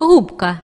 губка.